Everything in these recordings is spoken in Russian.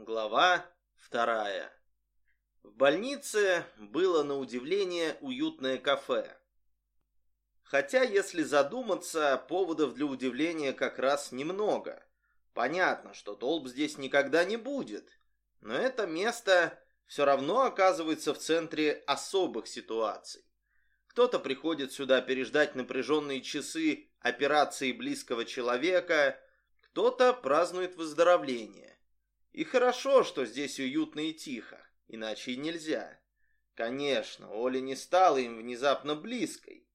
Глава вторая. В больнице было на удивление уютное кафе. Хотя, если задуматься, поводов для удивления как раз немного. Понятно, что толп здесь никогда не будет, но это место все равно оказывается в центре особых ситуаций. Кто-то приходит сюда переждать напряженные часы операции близкого человека, кто-то празднует выздоровление. И хорошо, что здесь уютно и тихо, иначе и нельзя. Конечно, Оля не стала им внезапно близкой.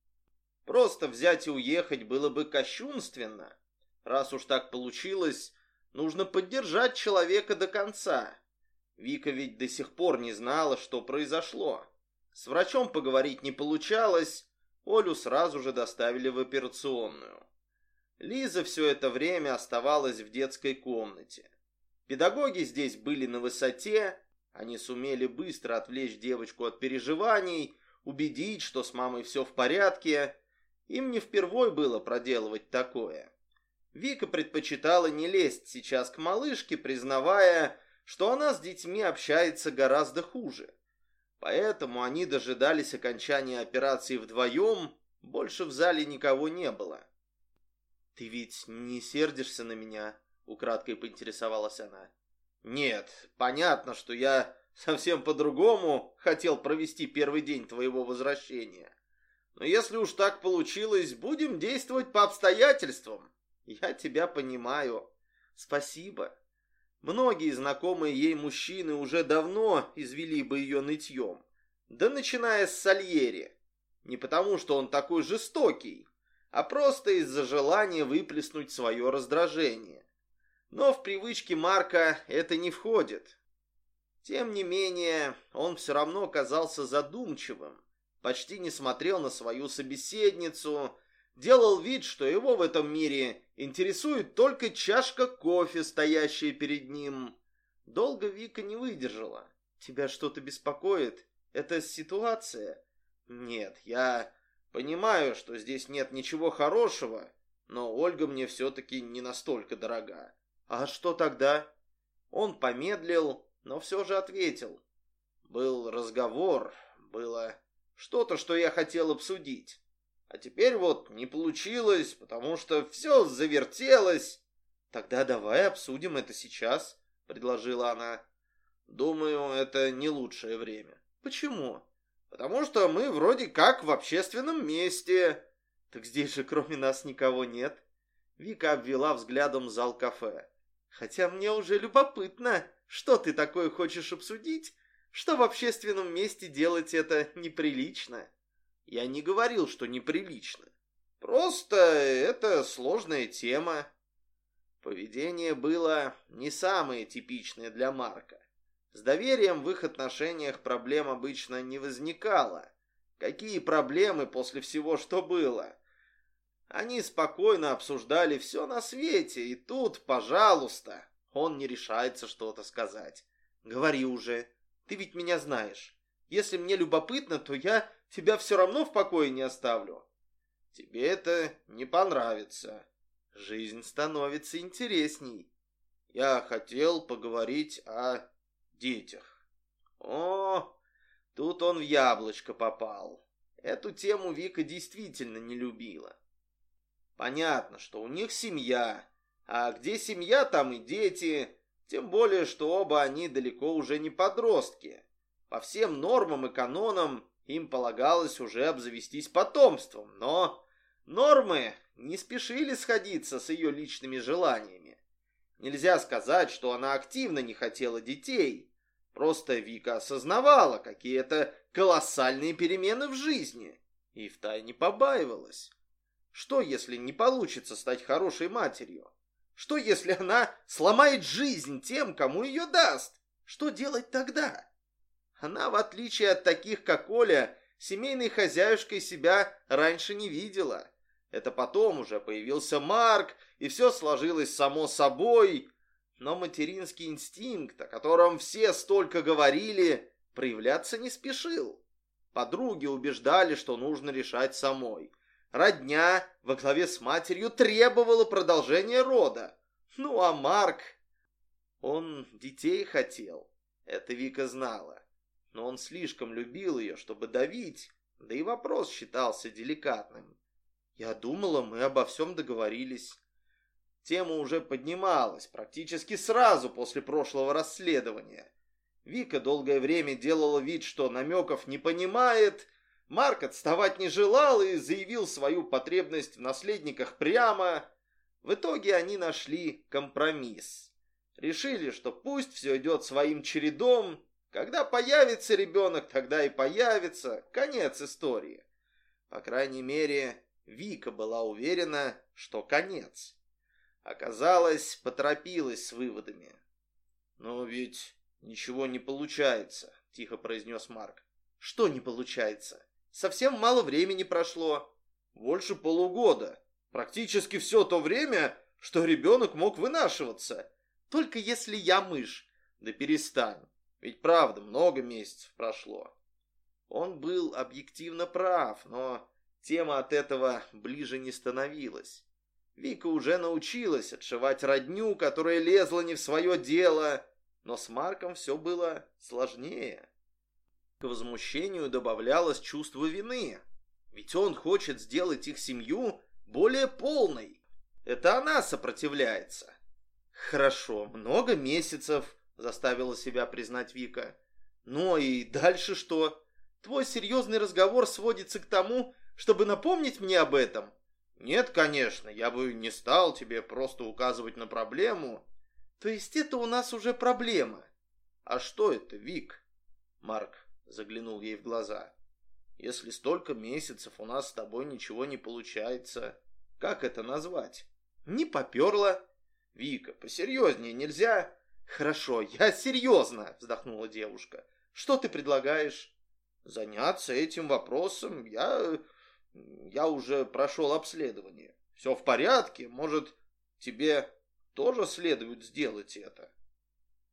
Просто взять и уехать было бы кощунственно. Раз уж так получилось, нужно поддержать человека до конца. Вика ведь до сих пор не знала, что произошло. С врачом поговорить не получалось, Олю сразу же доставили в операционную. Лиза все это время оставалась в детской комнате. Педагоги здесь были на высоте, они сумели быстро отвлечь девочку от переживаний, убедить, что с мамой все в порядке. Им не впервой было проделывать такое. Вика предпочитала не лезть сейчас к малышке, признавая, что она с детьми общается гораздо хуже. Поэтому они дожидались окончания операции вдвоем, больше в зале никого не было. «Ты ведь не сердишься на меня?» Украдкой поинтересовалась она. Нет, понятно, что я совсем по-другому хотел провести первый день твоего возвращения. Но если уж так получилось, будем действовать по обстоятельствам. Я тебя понимаю. Спасибо. Многие знакомые ей мужчины уже давно извели бы ее нытьем. Да начиная с Сальери. Не потому, что он такой жестокий, а просто из-за желания выплеснуть свое раздражение. Но в привычки Марка это не входит. Тем не менее, он все равно казался задумчивым, почти не смотрел на свою собеседницу, делал вид, что его в этом мире интересует только чашка кофе, стоящая перед ним. Долго Вика не выдержала. «Тебя что-то беспокоит? Это ситуация?» «Нет, я понимаю, что здесь нет ничего хорошего, но Ольга мне все-таки не настолько дорога. «А что тогда?» Он помедлил, но все же ответил. «Был разговор, было что-то, что я хотел обсудить. А теперь вот не получилось, потому что все завертелось». «Тогда давай обсудим это сейчас», — предложила она. «Думаю, это не лучшее время». «Почему?» «Потому что мы вроде как в общественном месте». «Так здесь же кроме нас никого нет». Вика обвела взглядом зал кафе. Хотя мне уже любопытно, что ты такое хочешь обсудить, что в общественном месте делать это неприлично. Я не говорил, что неприлично. Просто это сложная тема. Поведение было не самое типичное для Марка. С доверием в их отношениях проблем обычно не возникало. Какие проблемы после всего, что было? Они спокойно обсуждали все на свете, и тут, пожалуйста, он не решается что-то сказать. Говори уже, ты ведь меня знаешь. Если мне любопытно, то я тебя все равно в покое не оставлю. Тебе это не понравится. Жизнь становится интересней. Я хотел поговорить о детях. О, тут он в яблочко попал. Эту тему Вика действительно не любила. Понятно, что у них семья, а где семья, там и дети, тем более, что оба они далеко уже не подростки. По всем нормам и канонам им полагалось уже обзавестись потомством, но нормы не спешили сходиться с ее личными желаниями. Нельзя сказать, что она активно не хотела детей. Просто Вика осознавала какие-то колоссальные перемены в жизни и втайне побаивалась. Что, если не получится стать хорошей матерью? Что, если она сломает жизнь тем, кому ее даст? Что делать тогда? Она, в отличие от таких, как Оля, семейной хозяюшкой себя раньше не видела. Это потом уже появился Марк, и все сложилось само собой. Но материнский инстинкт, о котором все столько говорили, проявляться не спешил. Подруги убеждали, что нужно решать самой – Родня во главе с матерью требовала продолжения рода. Ну а Марк... Он детей хотел, это Вика знала. Но он слишком любил ее, чтобы давить, да и вопрос считался деликатным. Я думала, мы обо всем договорились. Тема уже поднималась практически сразу после прошлого расследования. Вика долгое время делала вид, что намеков не понимает. Марк отставать не желал и заявил свою потребность в наследниках прямо. В итоге они нашли компромисс. Решили, что пусть все идет своим чередом. Когда появится ребенок, тогда и появится. Конец истории. По крайней мере, Вика была уверена, что конец. Оказалось, поторопилась с выводами. «Но ведь ничего не получается», — тихо произнес Марк. «Что не получается? Совсем мало времени прошло. Больше полугода. Практически все то время, что ребенок мог вынашиваться. Только если я мышь. Да перестань. Ведь правда, много месяцев прошло». Он был объективно прав, но тема от этого ближе не становилась. Вика уже научилась отшивать родню, которая лезла не в свое дело, но с Марком все было сложнее. К возмущению добавлялось чувство вины, ведь он хочет сделать их семью более полной. Это она сопротивляется. Хорошо, много месяцев, заставила себя признать Вика. Ну и дальше что? Твой серьезный разговор сводится к тому, чтобы напомнить мне об этом? Нет, конечно, я бы не стал тебе просто указывать на проблему. То есть это у нас уже проблема. А что это, Вик? Марк заглянул ей в глаза. Если столько месяцев у нас с тобой ничего не получается, как это назвать? Не поперло. Вика, посерьезнее нельзя? Хорошо, я серьезно, вздохнула девушка. Что ты предлагаешь? Заняться этим вопросом я я уже прошел обследование. Все в порядке, может, тебе тоже следует сделать это?»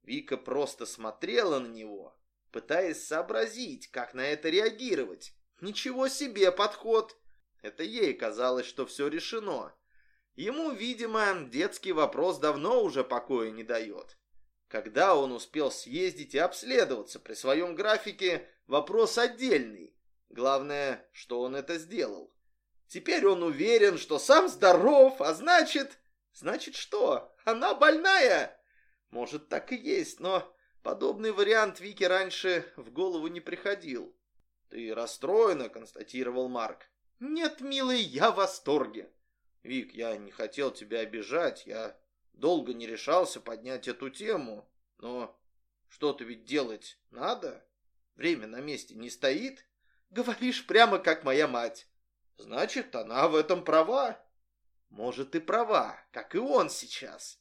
Вика просто смотрела на него, пытаясь сообразить, как на это реагировать. Ничего себе подход! Это ей казалось, что все решено. Ему, видимо, детский вопрос давно уже покоя не дает. Когда он успел съездить и обследоваться при своем графике, вопрос отдельный. Главное, что он это сделал. Теперь он уверен, что сам здоров, а значит... Значит что? Она больная? Может, так и есть, но подобный вариант Вики раньше в голову не приходил. Ты расстроена, констатировал Марк. Нет, милый, я в восторге. Вик, я не хотел тебя обижать, я долго не решался поднять эту тему, но что-то ведь делать надо. Время на месте не стоит. Говоришь прямо как моя мать. Значит, она в этом права. Может, и права, как и он сейчас.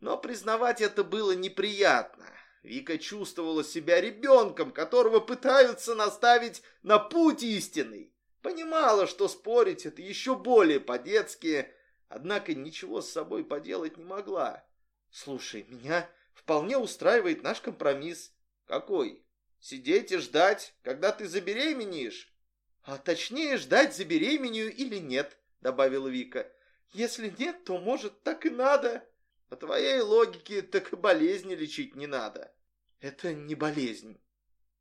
Но признавать это было неприятно. Вика чувствовала себя ребенком, которого пытаются наставить на путь истинный. Понимала, что спорить это еще более по-детски, однако ничего с собой поделать не могла. «Слушай, меня вполне устраивает наш компромисс». «Какой?» Сидеть и ждать, когда ты забеременеешь. А точнее, ждать, забеременею или нет, добавила Вика. Если нет, то, может, так и надо. По твоей логике, так болезни лечить не надо. Это не болезнь.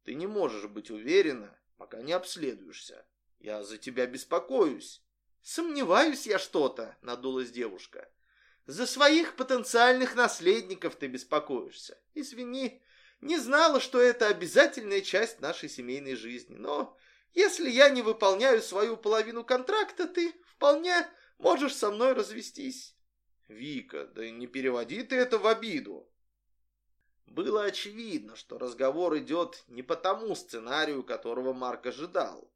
Ты не можешь быть уверена, пока не обследуешься. Я за тебя беспокоюсь. Сомневаюсь я что-то, надулась девушка. За своих потенциальных наследников ты беспокоишься. Извини, не знала, что это обязательная часть нашей семейной жизни. Но если я не выполняю свою половину контракта, ты вполне можешь со мной развестись. Вика, да не переводи ты это в обиду. Было очевидно, что разговор идет не по тому сценарию, которого Марк ожидал.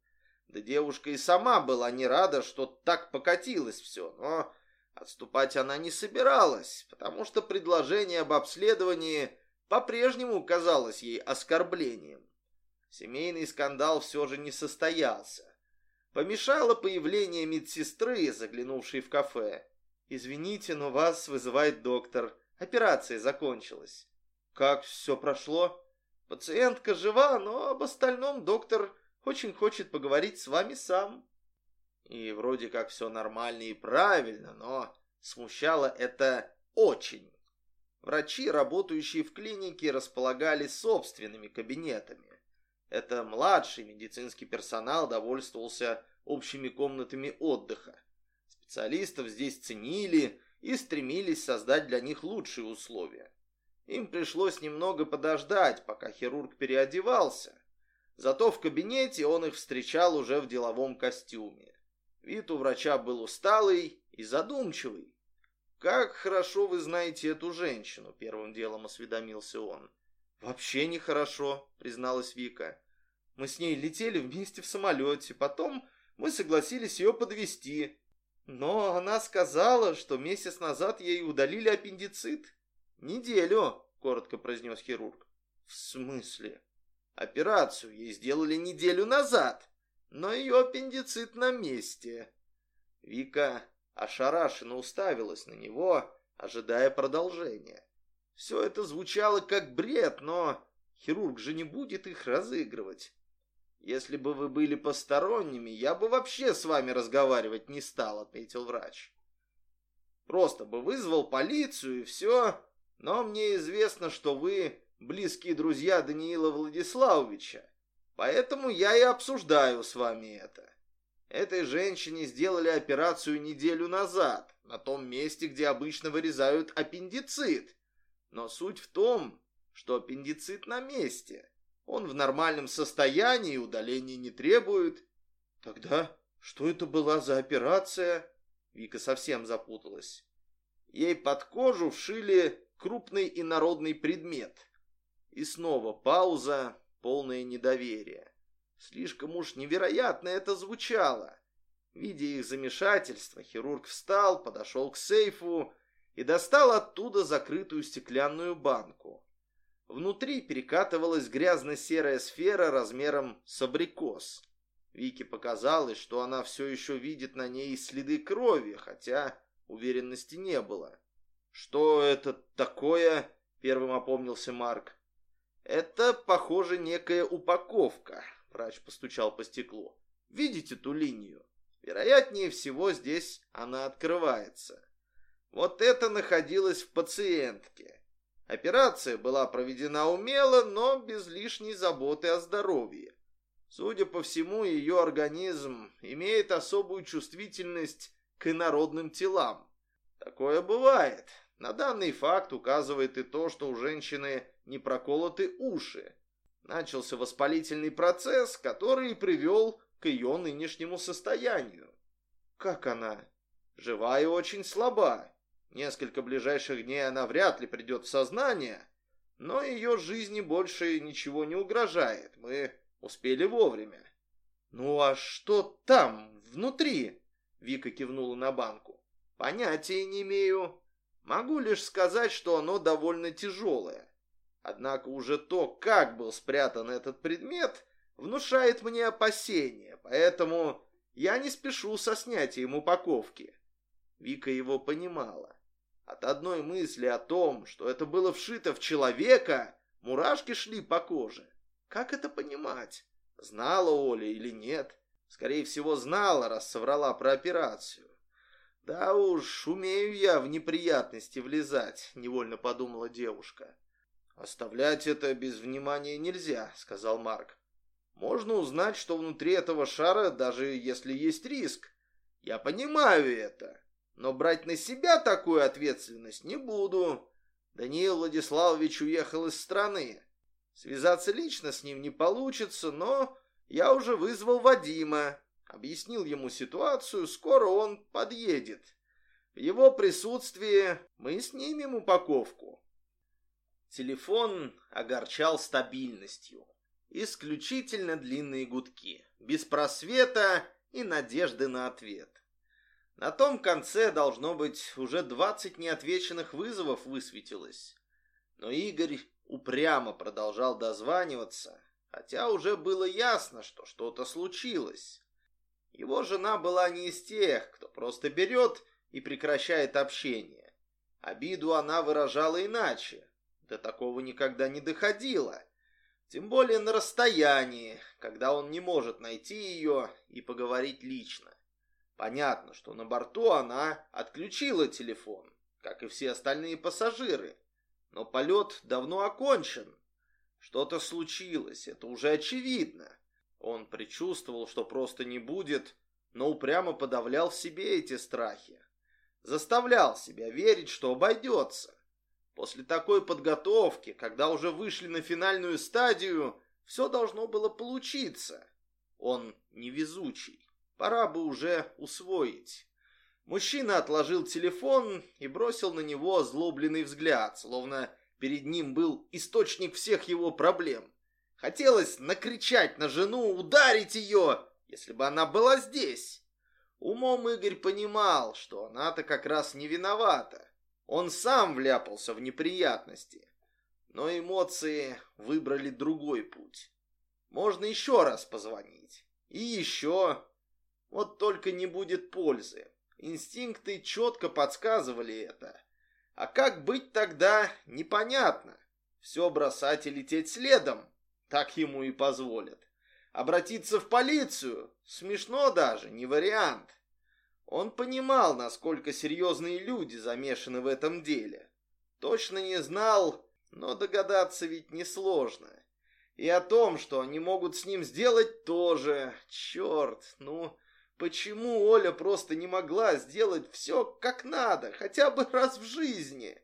Да девушка и сама была не рада, что так покатилось все, но отступать она не собиралась, потому что предложение об обследовании по-прежнему казалось ей оскорблением. Семейный скандал все же не состоялся. Помешало появление медсестры, заглянувшей в кафе. «Извините, но вас вызывает доктор. Операция закончилась». «Как все прошло?» «Пациентка жива, но об остальном доктор очень хочет поговорить с вами сам». И вроде как все нормально и правильно, но смущало это очень. Врачи, работающие в клинике, располагали собственными кабинетами. Это младший медицинский персонал довольствовался общими комнатами отдыха. Специалистов здесь ценили и стремились создать для них лучшие условия. Им пришлось немного подождать, пока хирург переодевался. Зато в кабинете он их встречал уже в деловом костюме. Вид у врача был усталый и задумчивый. «Как хорошо вы знаете эту женщину», — первым делом осведомился он. «Вообще нехорошо», — призналась Вика. «Мы с ней летели вместе в самолете, потом мы согласились ее подвести. Но она сказала, что месяц назад ей удалили аппендицит». «Неделю», — коротко произнес хирург. «В смысле?» «Операцию ей сделали неделю назад, но ее аппендицит на месте». Вика ошарашенно уставилась на него, ожидая продолжения. Все это звучало как бред, но хирург же не будет их разыгрывать. Если бы вы были посторонними, я бы вообще с вами разговаривать не стал, отметил врач. Просто бы вызвал полицию и все, но мне известно, что вы близкие друзья Даниила Владиславовича, поэтому я и обсуждаю с вами это. Этой женщине сделали операцию неделю назад, на том месте, где обычно вырезают аппендицит. Но суть в том, что аппендицит на месте. Он в нормальном состоянии, удаления не требует. Тогда что это была за операция? Вика совсем запуталась. Ей под кожу вшили крупный инородный предмет. И снова пауза, полное недоверие. Слишком уж невероятно это звучало. Видя их замешательство, хирург встал, подошел к сейфу и достал оттуда закрытую стеклянную банку. Внутри перекатывалась грязно-серая сфера размером с абрикос. Вике показалось, что она все еще видит на ней следы крови, хотя уверенности не было. «Что это такое?» — первым опомнился Марк. «Это, похоже, некая упаковка», Врач постучал по стеклу. Видите ту линию? Вероятнее всего, здесь она открывается. Вот это находилось в пациентке. Операция была проведена умело, но без лишней заботы о здоровье. Судя по всему, ее организм имеет особую чувствительность к инородным телам. Такое бывает. На данный факт указывает и то, что у женщины не проколоты уши. Начался воспалительный процесс, который привел к ее нынешнему состоянию. Как она? Жива и очень слаба. Несколько ближайших дней она вряд ли придет в сознание, но ее жизни больше ничего не угрожает. Мы успели вовремя. «Ну а что там, внутри?» Вика кивнула на банку. «Понятия не имею. Могу лишь сказать, что оно довольно тяжелое. Однако уже то, как был спрятан этот предмет, внушает мне опасения, поэтому я не спешу со снятием упаковки. Вика его понимала. От одной мысли о том, что это было вшито в человека, мурашки шли по коже. Как это понимать? Знала Оля или нет? Скорее всего, знала, раз соврала про операцию. Да уж, умею я в неприятности влезать, невольно подумала девушка. «Оставлять это без внимания нельзя», — сказал Марк. «Можно узнать, что внутри этого шара, даже если есть риск. Я понимаю это, но брать на себя такую ответственность не буду. Даниил Владиславович уехал из страны. Связаться лично с ним не получится, но я уже вызвал Вадима, объяснил ему ситуацию, скоро он подъедет. В его присутствии мы снимем упаковку». Телефон огорчал стабильностью. Исключительно длинные гудки, без просвета и надежды на ответ. На том конце, должно быть, уже двадцать неотвеченных вызовов высветилось. Но Игорь упрямо продолжал дозваниваться, хотя уже было ясно, что что-то случилось. Его жена была не из тех, кто просто берет и прекращает общение. Обиду она выражала иначе. До такого никогда не доходило. Тем более на расстоянии, когда он не может найти ее и поговорить лично. Понятно, что на борту она отключила телефон, как и все остальные пассажиры. но полет давно окончен. Что-то случилось, это уже очевидно. Он предчувствовал, что просто не будет, но упрямо подавлял в себе эти страхи. Заставлял себя верить, что обойдется. После такой подготовки, когда уже вышли на финальную стадию, все должно было получиться. Он невезучий. Пора бы уже усвоить. Мужчина отложил телефон и бросил на него озлобленный взгляд, словно перед ним был источник всех его проблем. Хотелось накричать на жену, ударить ее, если бы она была здесь. Умом Игорь понимал, что она-то как раз не виновата. Он сам вляпался в неприятности. Но эмоции выбрали другой путь. Можно еще раз позвонить. И еще. Вот только не будет пользы. Инстинкты четко подсказывали это. А как быть тогда, непонятно. Все бросать и лететь следом. Так ему и позволят. Обратиться в полицию? Смешно даже, не вариант. Он понимал, насколько серьезные люди замешаны в этом деле. Точно не знал, но догадаться ведь несложно. И о том, что они могут с ним сделать, тоже. Черт, ну... Почему Оля просто не могла сделать все как надо, хотя бы раз в жизни?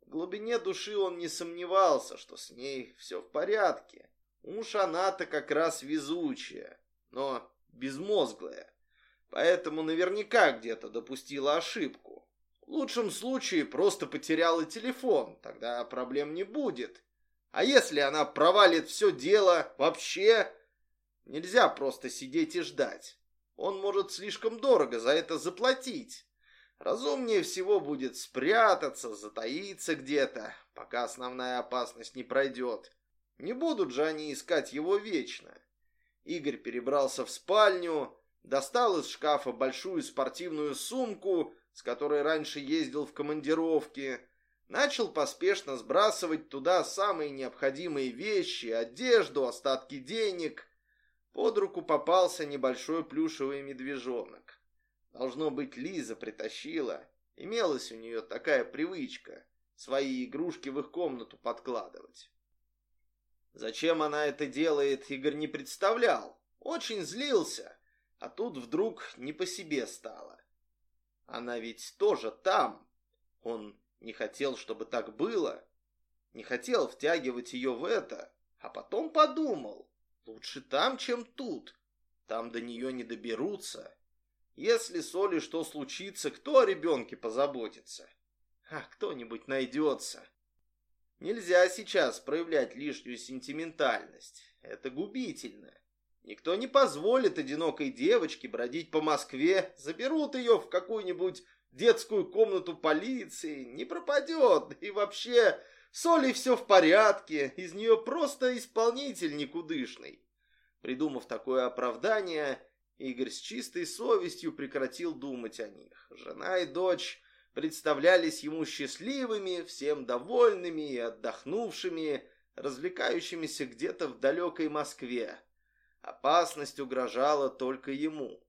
В глубине души он не сомневался, что с ней все в порядке. Уж она-то как раз везучая, но безмозглая. Поэтому наверняка где-то допустила ошибку. В лучшем случае просто потеряла телефон, тогда проблем не будет. А если она провалит все дело вообще? Нельзя просто сидеть и ждать. Он может слишком дорого за это заплатить. Разумнее всего будет спрятаться, затаиться где-то, пока основная опасность не пройдет. Не будут же они искать его вечно. Игорь перебрался в спальню, достал из шкафа большую спортивную сумку, с которой раньше ездил в командировке, начал поспешно сбрасывать туда самые необходимые вещи, одежду, остатки денег – под руку попался небольшой плюшевый медвежонок. Должно быть, Лиза притащила. Имелась у нее такая привычка свои игрушки в их комнату подкладывать. Зачем она это делает, Игорь не представлял. Очень злился, а тут вдруг не по себе стало. Она ведь тоже там. Он не хотел, чтобы так было. Не хотел втягивать ее в это, а потом подумал. Лучше там, чем тут. Там до нее не доберутся. Если с Олей что случится, кто о ребенке позаботится? А кто-нибудь найдется. Нельзя сейчас проявлять лишнюю сентиментальность. Это губительно. Никто не позволит одинокой девочке бродить по Москве, заберут ее в какую-нибудь детскую комнату полиции, не пропадет. И вообще, с Олей все в порядке, из нее просто исполнитель никудышный. Придумав такое оправдание, Игорь с чистой совестью прекратил думать о них. Жена и дочь представлялись ему счастливыми, всем довольными и отдохнувшими, развлекающимися где-то в далекой Москве. Опасность угрожала только ему.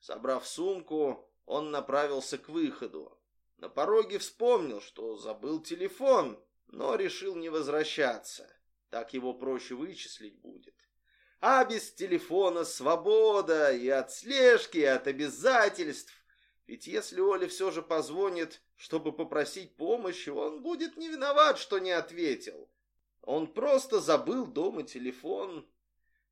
Собрав сумку, он направился к выходу. На пороге вспомнил, что забыл телефон, но решил не возвращаться. Так его проще вычислить будет. А без телефона свобода и от слежки, и от обязательств. Ведь если Оля все же позвонит, чтобы попросить помощи, он будет не виноват, что не ответил. Он просто забыл дома телефон.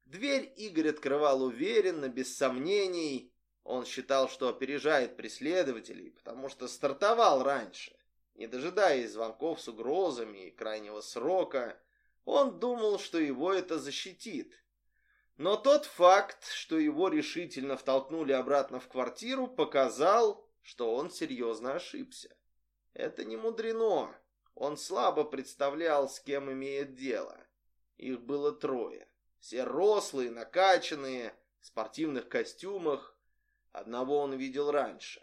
Дверь Игорь открывал уверенно, без сомнений. Он считал, что опережает преследователей, потому что стартовал раньше. Не дожидаясь звонков с угрозами и крайнего срока, он думал, что его это защитит. Но тот факт, что его решительно втолкнули обратно в квартиру, показал, что он серьезно ошибся. Это не мудрено. Он слабо представлял, с кем имеет дело. Их было трое. Все рослые, накачанные, в спортивных костюмах. Одного он видел раньше.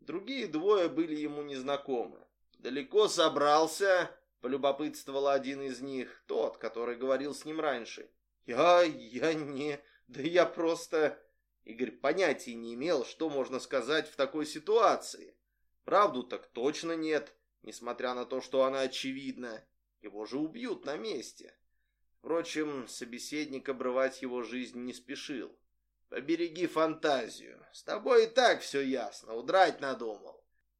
Другие двое были ему незнакомы. «Далеко собрался?» — полюбопытствовал один из них, тот, который говорил с ним раньше. «Я... я не... да я просто...» Игорь понятия не имел, что можно сказать в такой ситуации. Правду так точно нет, несмотря на то, что она очевидна. его же убьют на месте. Впрочем, собеседник обрывать его жизнь не спешил. Побереги фантазию. С тобой и так все ясно, удрать надумал.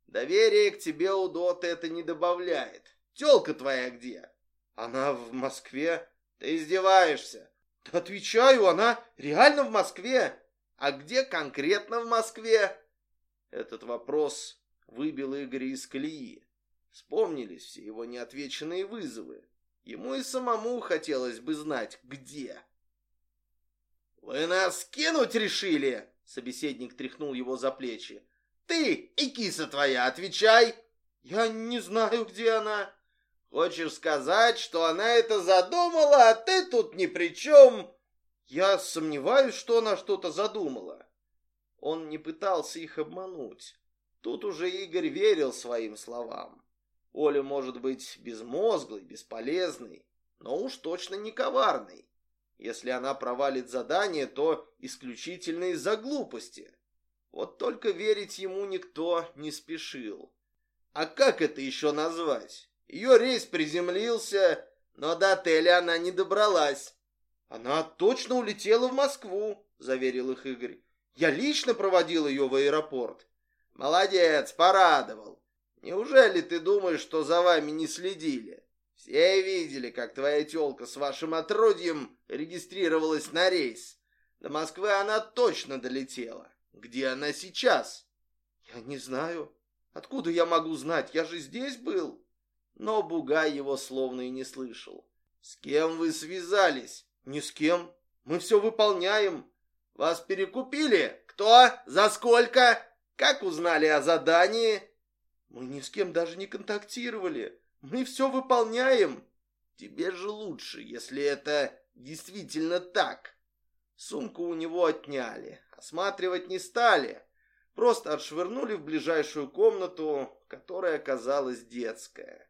Доверие к тебе, Удот, это не добавляет. Телка твоя где? Она в Москве. Ты издеваешься? Да отвечаю, она реально в Москве. А где конкретно в Москве? Этот вопрос выбил Игоря из колеи. Вспомнились все его неотвеченные вызовы. Ему и самому хотелось бы знать, где. «Вы нас кинуть решили?» Собеседник тряхнул его за плечи. «Ты и киса твоя, отвечай!» «Я не знаю, где она». «Хочешь сказать, что она это задумала, а ты тут ни при чем?» «Я сомневаюсь, что она что-то задумала». Он не пытался их обмануть. Тут уже Игорь верил своим словам. Оля может быть безмозглой, бесполезной, но уж точно не коварной. Если она провалит задание, то исключительно из-за глупости. Вот только верить ему никто не спешил. А как это еще назвать? Ее рейс приземлился, но до отеля она не добралась. Она точно улетела в Москву, заверил их Игорь. Я лично проводил ее в аэропорт. Молодец, порадовал. Неужели ты думаешь, что за вами не следили? Все видели, как твоя тёлка с вашим отродьем регистрировалась на рейс. До Москвы она точно долетела. Где она сейчас? Я не знаю. Откуда я могу знать? Я же здесь был. Но Бугай его словно и не слышал. С кем вы связались? Ни с кем. Мы все выполняем. Вас перекупили? Кто? За сколько? Как узнали о задании? Мы ни с кем даже не контактировали. Мы все выполняем. Тебе же лучше, если это действительно так. Сумку у него отняли, осматривать не стали. Просто отшвырнули в ближайшую комнату, которая оказалась детская.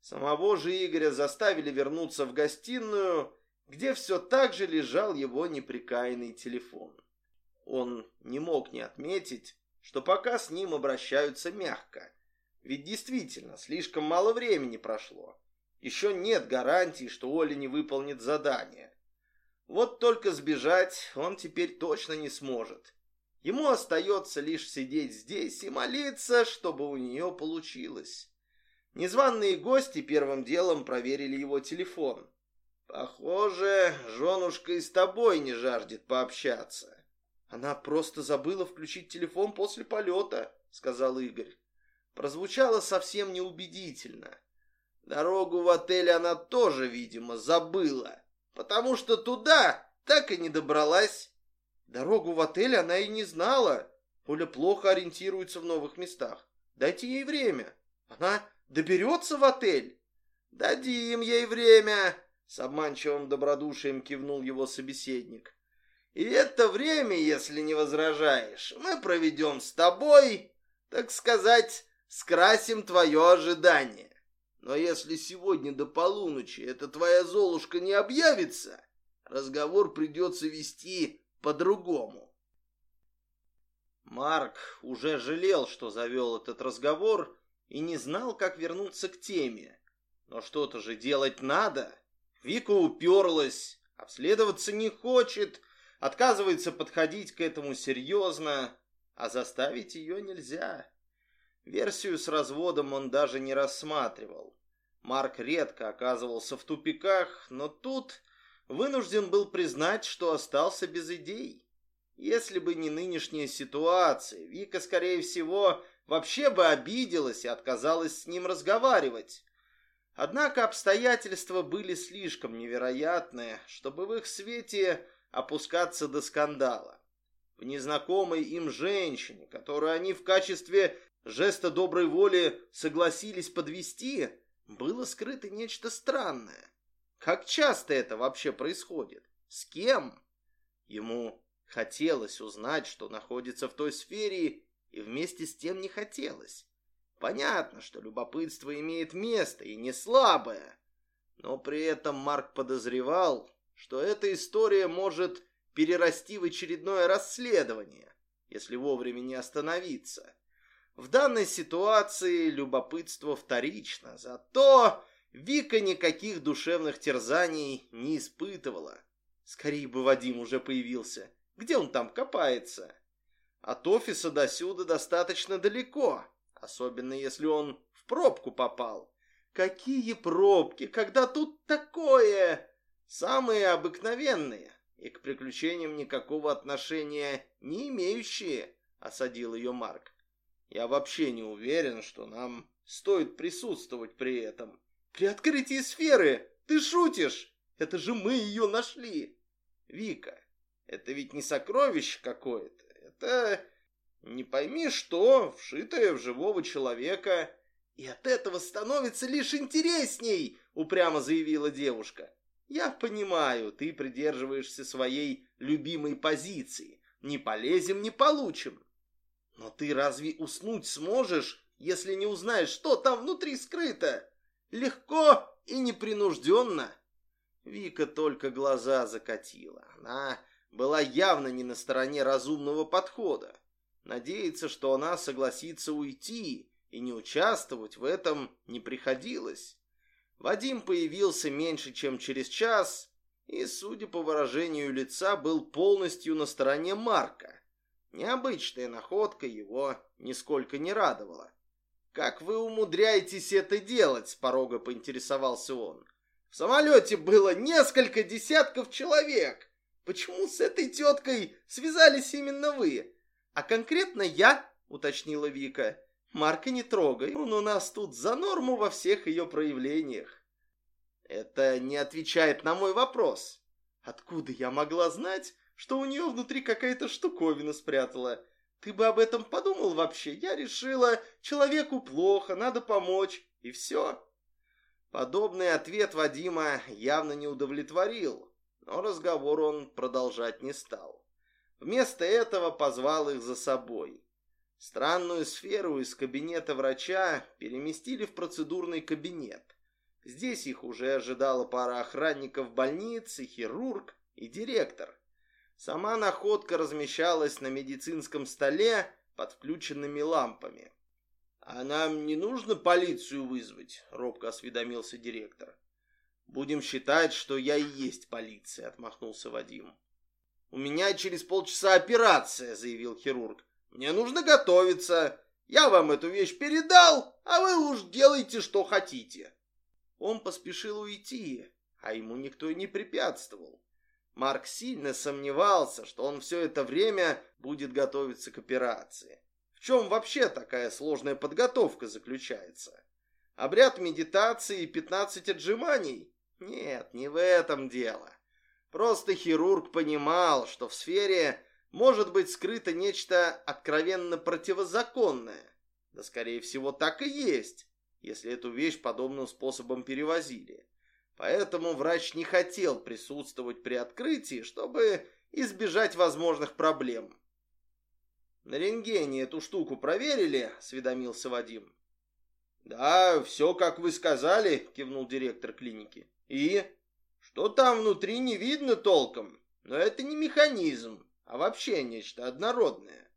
Самого же Игоря заставили вернуться в гостиную, где все так же лежал его неприкаянный телефон. Он не мог не отметить, что пока с ним обращаются мягко – ведь действительно, слишком мало времени прошло. Еще нет гарантии, что Оля не выполнит задание. Вот только сбежать он теперь точно не сможет. Ему остается лишь сидеть здесь и молиться, чтобы у нее получилось. Незваные гости первым делом проверили его телефон. Похоже, женушка и с тобой не жаждет пообщаться. Она просто забыла включить телефон после полета, сказал Игорь прозвучало совсем неубедительно. Дорогу в отель она тоже, видимо, забыла, потому что туда так и не добралась. Дорогу в отель она и не знала. Поля плохо ориентируется в новых местах. Дайте ей время. Она доберется в отель. Дадим ей время, с обманчивым добродушием кивнул его собеседник. И это время, если не возражаешь, мы проведем с тобой, так сказать, скрасим твое ожидание. Но если сегодня до полуночи эта твоя Золушка не объявится, разговор придется вести по-другому. Марк уже жалел, что завел этот разговор и не знал, как вернуться к теме. Но что-то же делать надо. Вика уперлась, обследоваться не хочет, отказывается подходить к этому серьезно, а заставить ее нельзя. Версию с разводом он даже не рассматривал. Марк редко оказывался в тупиках, но тут вынужден был признать, что остался без идей. Если бы не нынешняя ситуация, Вика, скорее всего, вообще бы обиделась и отказалась с ним разговаривать. Однако обстоятельства были слишком невероятные, чтобы в их свете опускаться до скандала. В незнакомой им женщине, которую они в качестве жеста доброй воли согласились подвести, было скрыто нечто странное. Как часто это вообще происходит? С кем? Ему хотелось узнать, что находится в той сфере, и вместе с тем не хотелось. Понятно, что любопытство имеет место, и не слабое. Но при этом Марк подозревал, что эта история может перерасти в очередное расследование, если вовремя не остановиться. В данной ситуации любопытство вторично, зато Вика никаких душевных терзаний не испытывала. Скорее бы Вадим уже появился. Где он там копается? От офиса до сюда достаточно далеко, особенно если он в пробку попал. Какие пробки, когда тут такое? Самые обыкновенные и к приключениям никакого отношения не имеющие, осадил ее Марк. Я вообще не уверен, что нам стоит присутствовать при этом. При открытии сферы? Ты шутишь? Это же мы ее нашли. Вика, это ведь не сокровище какое-то. Это не пойми что, вшитое в живого человека. И от этого становится лишь интересней, упрямо заявила девушка. Я понимаю, ты придерживаешься своей любимой позиции. Не полезем, не получим. Но ты разве уснуть сможешь, если не узнаешь, что там внутри скрыто? Легко и непринужденно. Вика только глаза закатила. Она была явно не на стороне разумного подхода. Надеяться, что она согласится уйти и не участвовать в этом не приходилось. Вадим появился меньше, чем через час, и, судя по выражению лица, был полностью на стороне Марка. Необычная находка его нисколько не радовала. «Как вы умудряетесь это делать?» — с порога поинтересовался он. «В самолете было несколько десятков человек. Почему с этой теткой связались именно вы? А конкретно я?» — уточнила Вика. «Марка не трогай, он у нас тут за норму во всех ее проявлениях». «Это не отвечает на мой вопрос. Откуда я могла знать, что у нее внутри какая-то штуковина спрятала?» Ты бы об этом подумал вообще? Я решила, человеку плохо, надо помочь, и все. Подобный ответ Вадима явно не удовлетворил, но разговор он продолжать не стал. Вместо этого позвал их за собой. Странную сферу из кабинета врача переместили в процедурный кабинет. Здесь их уже ожидала пара охранников больницы, хирург и директор. Сама находка размещалась на медицинском столе под включенными лампами. «А нам не нужно полицию вызвать?» — робко осведомился директор. «Будем считать, что я и есть полиция», — отмахнулся Вадим. «У меня через полчаса операция», — заявил хирург. «Мне нужно готовиться. Я вам эту вещь передал, а вы уж делайте, что хотите». Он поспешил уйти, а ему никто и не препятствовал. Марк сильно сомневался, что он все это время будет готовиться к операции. В чем вообще такая сложная подготовка заключается? Обряд медитации и 15 отжиманий? Нет, не в этом дело. Просто хирург понимал, что в сфере может быть скрыто нечто откровенно противозаконное. Да, скорее всего, так и есть, если эту вещь подобным способом перевозили. Поэтому врач не хотел присутствовать при открытии, чтобы избежать возможных проблем. «На рентгене эту штуку проверили?» – осведомился Вадим. «Да, все, как вы сказали», – кивнул директор клиники. «И? Что там внутри не видно толком, но это не механизм, а вообще нечто однородное».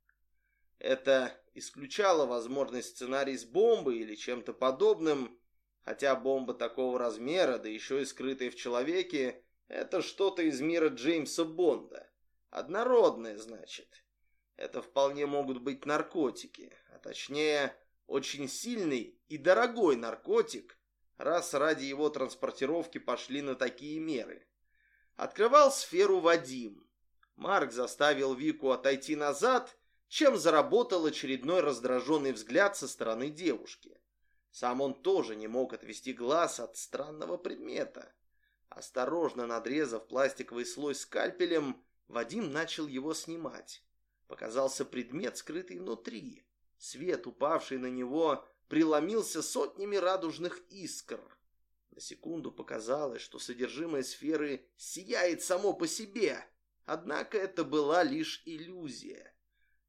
Это исключало возможность сценарий с бомбой или чем-то подобным, Хотя бомба такого размера, да еще и скрытая в человеке, это что-то из мира Джеймса Бонда. Однородное, значит. Это вполне могут быть наркотики, а точнее, очень сильный и дорогой наркотик, раз ради его транспортировки пошли на такие меры. Открывал сферу Вадим. Марк заставил Вику отойти назад, чем заработал очередной раздраженный взгляд со стороны девушки. Сам он тоже не мог отвести глаз от странного предмета. Осторожно надрезав пластиковый слой скальпелем, Вадим начал его снимать. Показался предмет, скрытый внутри. Свет, упавший на него, преломился сотнями радужных искр. На секунду показалось, что содержимое сферы сияет само по себе. Однако это была лишь иллюзия.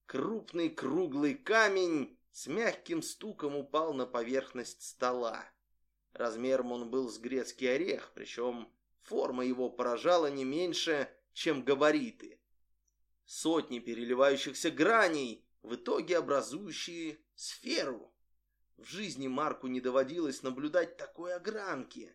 Крупный круглый камень с мягким стуком упал на поверхность стола. Размером он был с грецкий орех, причем форма его поражала не меньше, чем габариты. Сотни переливающихся граней, в итоге образующие сферу. В жизни Марку не доводилось наблюдать такой огранки.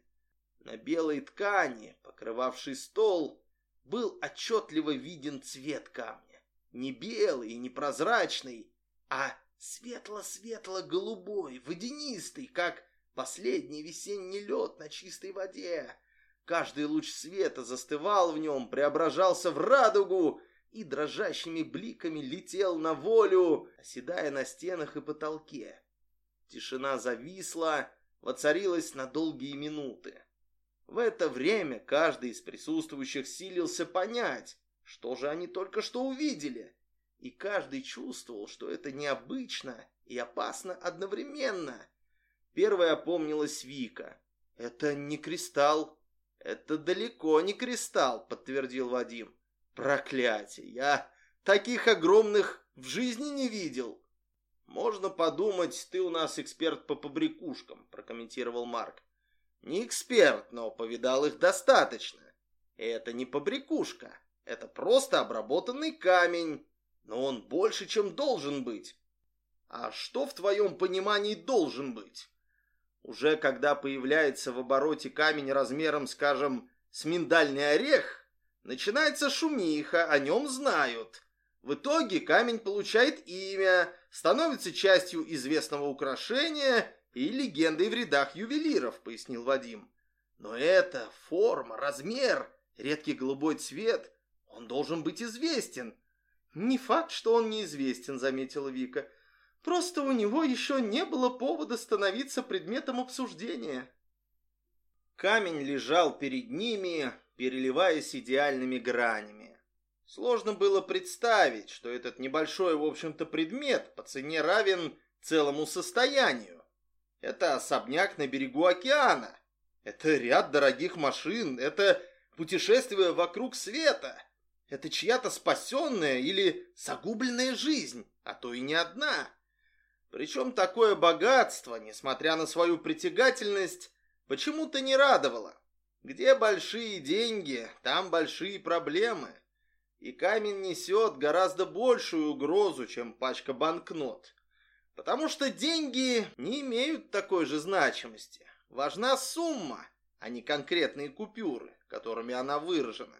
На белой ткани, покрывавшей стол, был отчетливо виден цвет камня. Не белый и не прозрачный, а светло-светло-голубой, водянистый, как последний весенний лед на чистой воде. Каждый луч света застывал в нем, преображался в радугу и дрожащими бликами летел на волю, оседая на стенах и потолке. Тишина зависла, воцарилась на долгие минуты. В это время каждый из присутствующих силился понять, что же они только что увидели. И каждый чувствовал, что это необычно и опасно одновременно. Первая опомнилась Вика. «Это не кристалл». «Это далеко не кристалл», — подтвердил Вадим. «Проклятие! Я таких огромных в жизни не видел!» «Можно подумать, ты у нас эксперт по побрякушкам», — прокомментировал Марк. «Не эксперт, но повидал их достаточно. Это не побрякушка, это просто обработанный камень, но он больше, чем должен быть». «А что в твоем понимании должен быть?» Уже когда появляется в обороте камень размером, скажем, с миндальный орех, начинается шумиха, о нем знают. В итоге камень получает имя, становится частью известного украшения и легендой в рядах ювелиров, пояснил Вадим. Но это форма, размер, редкий голубой цвет, он должен быть известен. Не факт, что он неизвестен, заметила Вика. Просто у него еще не было повода становиться предметом обсуждения. Камень лежал перед ними, переливаясь идеальными гранями. Сложно было представить, что этот небольшой, в общем-то, предмет по цене равен целому состоянию. Это особняк на берегу океана. Это ряд дорогих машин. Это путешествие вокруг света. Это чья-то спасенная или загубленная жизнь, а то и не одна. Причем такое богатство, несмотря на свою притягательность, почему-то не радовало. Где большие деньги, там большие проблемы. И камень несет гораздо большую угрозу, чем пачка банкнот. Потому что деньги не имеют такой же значимости. Важна сумма, а не конкретные купюры, которыми она выражена.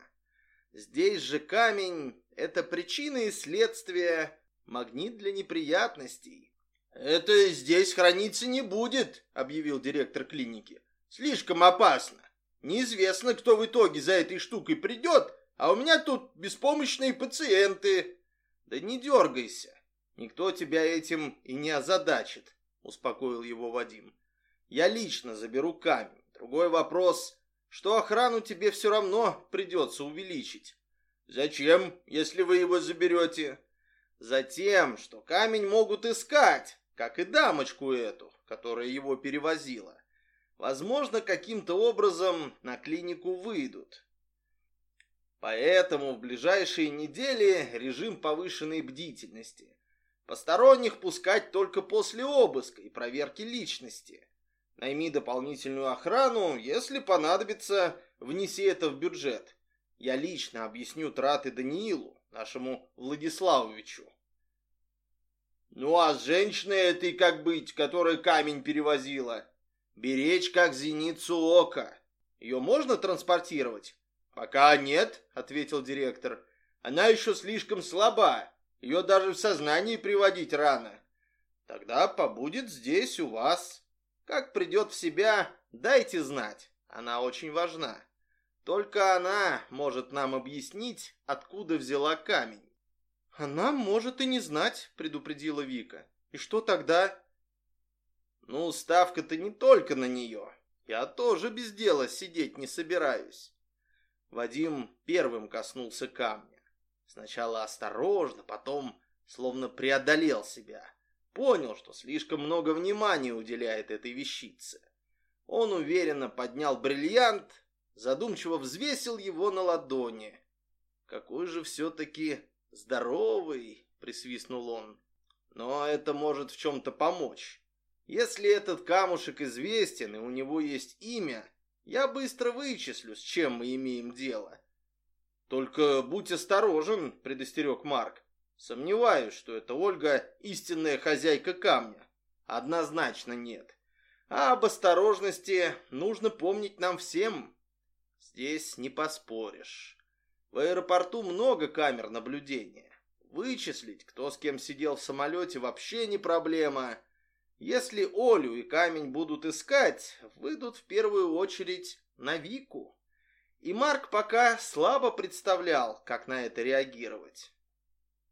Здесь же камень – это причина и следствие, магнит для неприятностей, «Это здесь храниться не будет», — объявил директор клиники. «Слишком опасно. Неизвестно, кто в итоге за этой штукой придет, а у меня тут беспомощные пациенты». «Да не дергайся. Никто тебя этим и не озадачит», — успокоил его Вадим. «Я лично заберу камень. Другой вопрос, что охрану тебе все равно придется увеличить». «Зачем, если вы его заберете?» «Затем, что камень могут искать, как и дамочку эту, которая его перевозила. Возможно, каким-то образом на клинику выйдут. Поэтому в ближайшие недели режим повышенной бдительности. Посторонних пускать только после обыска и проверки личности. Найми дополнительную охрану, если понадобится, внеси это в бюджет. Я лично объясню траты Даниилу, нашему Владиславовичу. Ну а с женщиной этой как быть, которая камень перевозила? Беречь как зеницу ока. Ее можно транспортировать? Пока нет, ответил директор. Она еще слишком слаба. Ее даже в сознание приводить рано. Тогда побудет здесь у вас. Как придет в себя, дайте знать. Она очень важна. Только она может нам объяснить, откуда взяла камень. «Она может и не знать», — предупредила Вика. «И что тогда?» «Ну, ставка-то не только на нее. Я тоже без дела сидеть не собираюсь». Вадим первым коснулся камня. Сначала осторожно, потом словно преодолел себя. Понял, что слишком много внимания уделяет этой вещице. Он уверенно поднял бриллиант, задумчиво взвесил его на ладони. Какой же все-таки «Здоровый!» — присвистнул он. «Но это может в чем-то помочь. Если этот камушек известен и у него есть имя, я быстро вычислю, с чем мы имеем дело». «Только будь осторожен», — предостерег Марк. «Сомневаюсь, что эта Ольга истинная хозяйка камня. Однозначно нет. А об осторожности нужно помнить нам всем. Здесь не поспоришь. В аэропорту много камер наблюдения. Вычислить, кто с кем сидел в самолете, вообще не проблема. Если Олю и Камень будут искать, выйдут в первую очередь на Вику. И Марк пока слабо представлял, как на это реагировать.